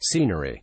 Scenery.